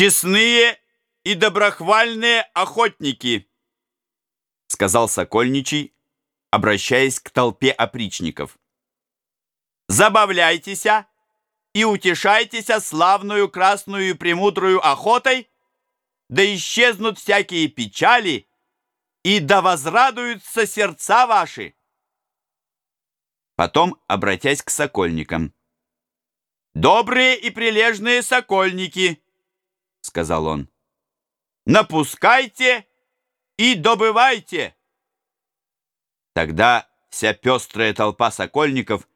честные и доброхвальные охотники, сказал Сокольничий, обращаясь к толпе опричников. Забавляйтесь и утешайтесь славную красную и премудрую охотой, да исчезнут всякие печали, и да возрадуются сердца ваши. Потом, обратясь к сокольникам, «Добрые и прилежные сокольники!» — сказал он. «Напускайте и добывайте!» Тогда вся пестрая толпа сокольников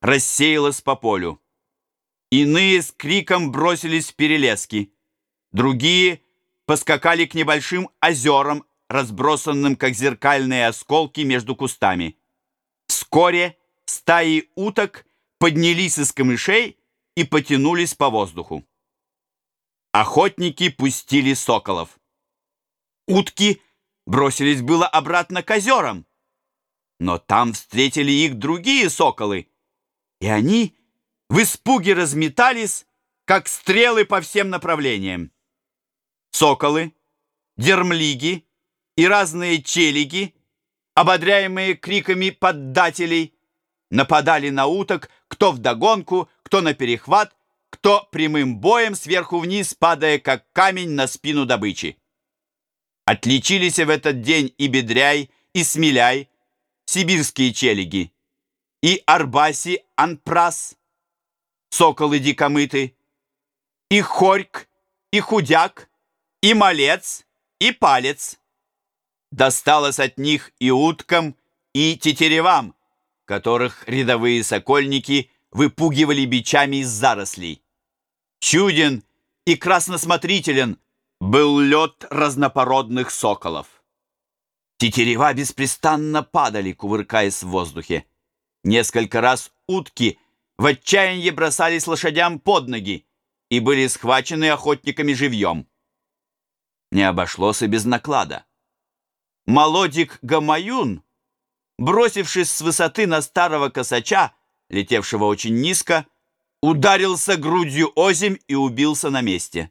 рассеялась по полю. Иные с криком бросились в перелески, другие поскакали к небольшим озерам, разбросанным, как зеркальные осколки, между кустами. Вскоре стаи уток поднялись из камышей и потянулись по воздуху. Охотники пустили соколов. Утки бросились было обратно к озерам, но там встретили их другие соколы, и они в испуге разметались, как стрелы по всем направлениям. Соколы, дермлиги и разные челиги, ободряемые криками поддателей, нападали на уток, кто вдогонку, кто на перехват, кто прямым боем сверху вниз, падая как камень на спину добычи. Отличились в этот день и Бедряй, и Смеляй, сибирские челиги, и Арбаси Анпрас, соколы дикомыты, и Хорьк, и Худяк, и Малец, и Палец. Досталось от них и уткам, и тетеревам, которых рядовые сокольники выпугивали бичами из зарослей. Чуден и красносмотрителен был лед разнопородных соколов. Тетерева беспрестанно падали, кувыркаясь в воздухе. Несколько раз утки в отчаянии бросались лошадям под ноги и были схвачены охотниками живьем. Не обошлось и без наклада. Молодик Гамаюн бросившись с высоты на старого косача, летевшего очень низко, ударился грудью озимь и убился на месте.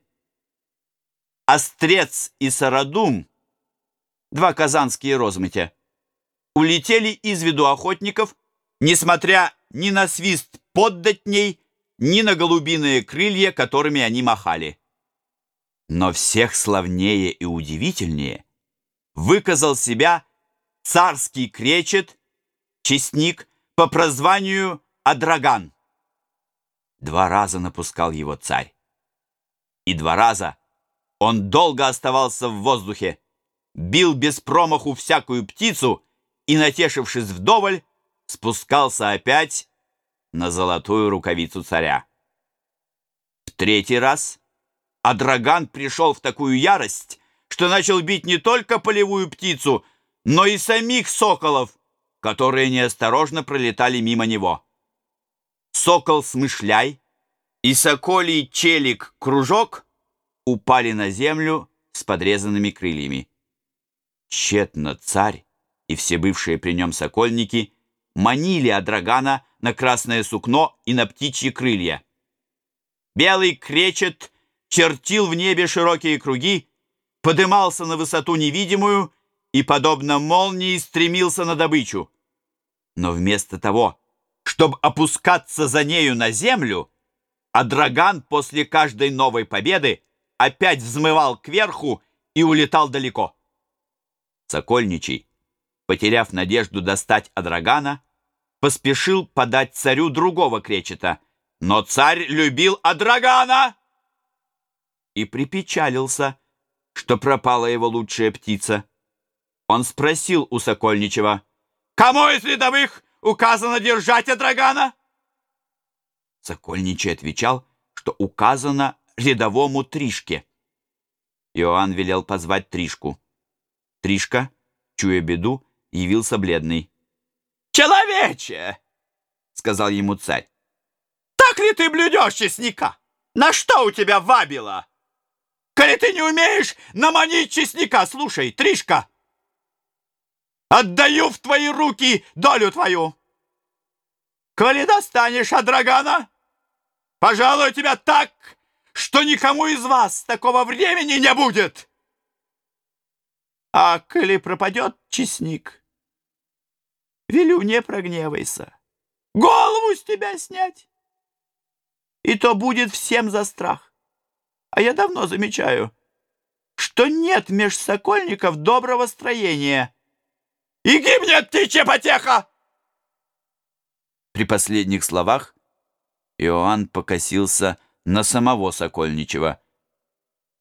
Острец и Сарадум, два казанские розмытя, улетели из виду охотников, несмотря ни на свист поддатней, ни на голубиные крылья, которыми они махали. Но всех славнее и удивительнее выказал себя царский кречет, честник по прозванию Адраган. Два раза напускал его царь. И два раза он долго оставался в воздухе, бил без промаху всякую птицу и, натешившись вдоволь, спускался опять на золотую рукавицу царя. В третий раз Адраган пришел в такую ярость, что начал бить не только полевую птицу, но и самих соколов, которые неосторожно пролетали мимо него. Сокол Смышляй и соколий челик-кружок упали на землю с подрезанными крыльями. Тщетно царь и все бывшие при нем сокольники манили Адрагана на красное сукно и на птичьи крылья. Белый кречет чертил в небе широкие круги, подымался на высоту невидимую и, подобно молнии, стремился на добычу. Но вместо того, чтобы опускаться за нею на землю, Адраган после каждой новой победы опять взмывал кверху и улетал далеко. Сокольничий, потеряв надежду достать Адрагана, поспешил подать царю другого кречета, но царь любил Адрагана и припечалился, что пропала его лучшая птица. Он спросил у Сокольничева, «Кому из рядовых указано держать Адрагана?» Сокольничий отвечал, что указано рядовому Тришке. Иоанн велел позвать Тришку. Тришка, чуя беду, явился бледный. «Человече!» — сказал ему царь. «Так ли ты блюдешь честника? На что у тебя вабило? Коли ты не умеешь наманить честника, слушай, Тришка, Отдаю в твои руки долю твою. Коли достанешь от Драгана, пожалуй, тебя так, что никому из вас такого времени не будет. А коли пропадет честник, велю не прогневайся, голову с тебя снять. И то будет всем за страх. А я давно замечаю, что нет меж сокольников доброго строения. И гибнет птичья потеха! При последних словах Иоанн покосился на самого Сокольничева,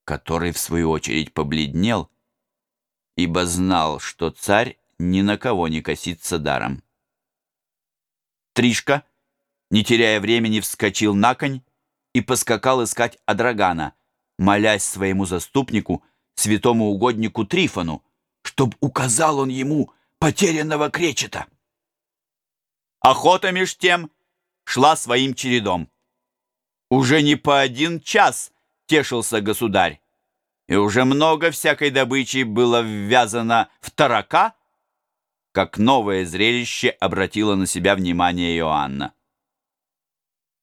который, в свою очередь, побледнел, ибо знал, что царь ни на кого не косится даром. Тришка, не теряя времени, вскочил на конь и поскакал искать Адрагана, молясь своему заступнику, святому угоднику Трифону, чтоб указал он ему потерянного кречета. Охота меж тем шла своим чередом. Уже не по один час тешился государь, и уже много всякой добычи было ввязано в тарака, как новое зрелище обратило на себя внимание Иоанна.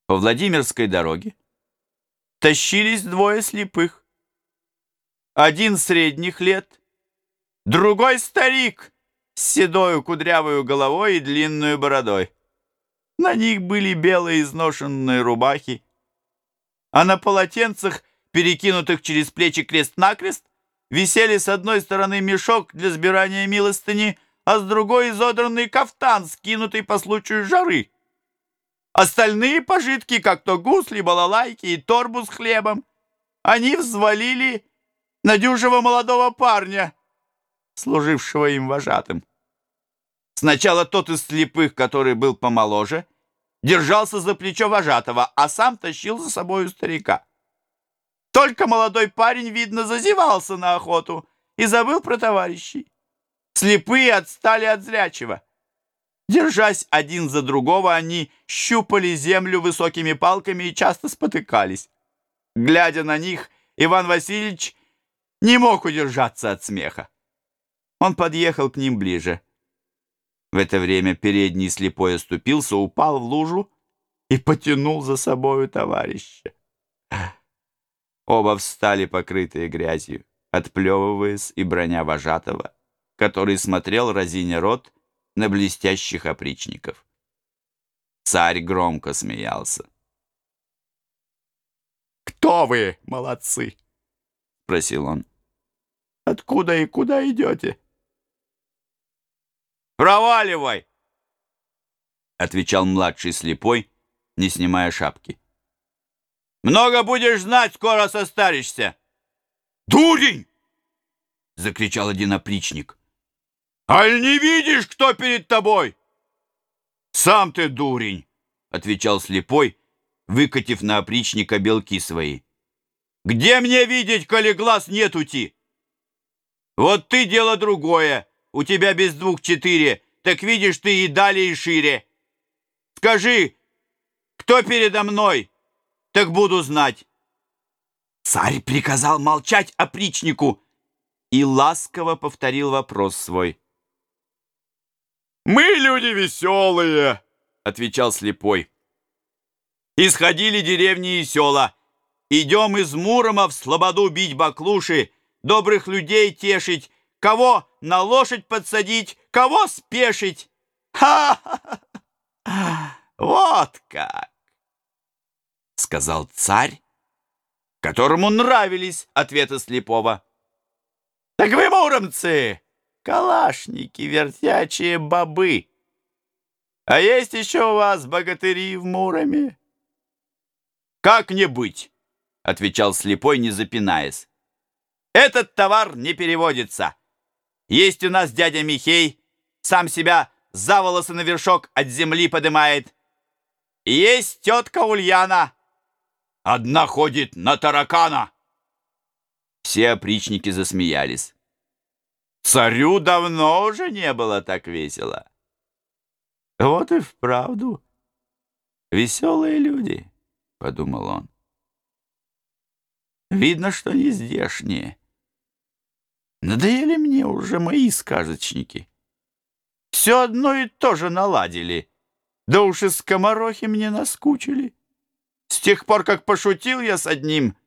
По Владимирской дороге тащились двое слепых. Один средних лет, другой старик с седою кудрявой головой и длинной бородой. На них были белые изношенные рубахи, а на полотенцах, перекинутых через плечи крест-накрест, висели с одной стороны мешок для сбирания милостыни, а с другой изодранный кафтан, скинутый по случаю жары. Остальные пожитки, как то гусли, балалайки и торбу с хлебом, они взвалили на дюжего молодого парня, служившего им вожатым. Сначала тот из слепых, который был помоложе, держался за плечо вожатого, а сам тащил за собою старика. Только молодой парень, видно, зазевался на охоту и забыл про товарищей. Слепые отстали от зрячего. Держась один за другого, они щупали землю высокими палками и часто спотыкались. Глядя на них, Иван Васильевич не мог удержаться от смеха. Он подъехал к ним ближе. В это время передний слепой оступился, упал в лужу и потянул за собою товарища. Оба встали, покрытые грязью, отплевываясь и броня вожатого, который смотрел, разиня рот, на блестящих опричников. Царь громко смеялся. «Кто вы, молодцы?» — спросил он. «Откуда и куда идете?» «Проваливай!» — отвечал младший слепой, не снимая шапки. «Много будешь знать, скоро состаришься!» «Дурень!» — закричал один опричник. «Аль не видишь, кто перед тобой?» «Сам ты дурень!» — отвечал слепой, выкатив на опричника белки свои. «Где мне видеть, коли глаз нет ути?» «Вот ты дело другое, у тебя без двух четыре, так видишь ты и далее, и шире. Скажи, кто передо мной, так буду знать». Царь приказал молчать опричнику и ласково повторил вопрос свой. «Мы люди веселые», — отвечал слепой. «Исходили деревни и села. Идем из Мурома в слободу бить баклуши, добрых людей тешить, кого на лошадь подсадить, кого спешить. Ха-ха-ха! Вот как!» — сказал царь, которому нравились ответы слепого. «Так вы, муромцы!» калашники, вертячие бобы. А есть еще у вас богатыри в Муроме? Как не быть? Отвечал слепой, не запинаясь. Этот товар не переводится. Есть у нас дядя Михей, сам себя за волосы на вершок от земли подымает. Есть тетка Ульяна. Одна ходит на таракана. Все опричники засмеялись. Царю давно уже не было так весело. Вот и вправду веселые люди, — подумал он. Видно, что не здешние. Надоели мне уже мои сказочники. Все одно и то же наладили. Да уж и скоморохи мне наскучили. С тех пор, как пошутил я с одним,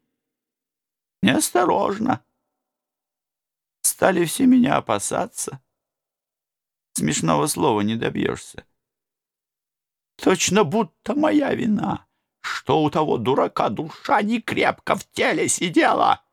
неосторожно. Стали все меня опасаться. Смешного слова не добьешься. Точно будто моя вина, что у того дурака душа не крепко в теле сидела.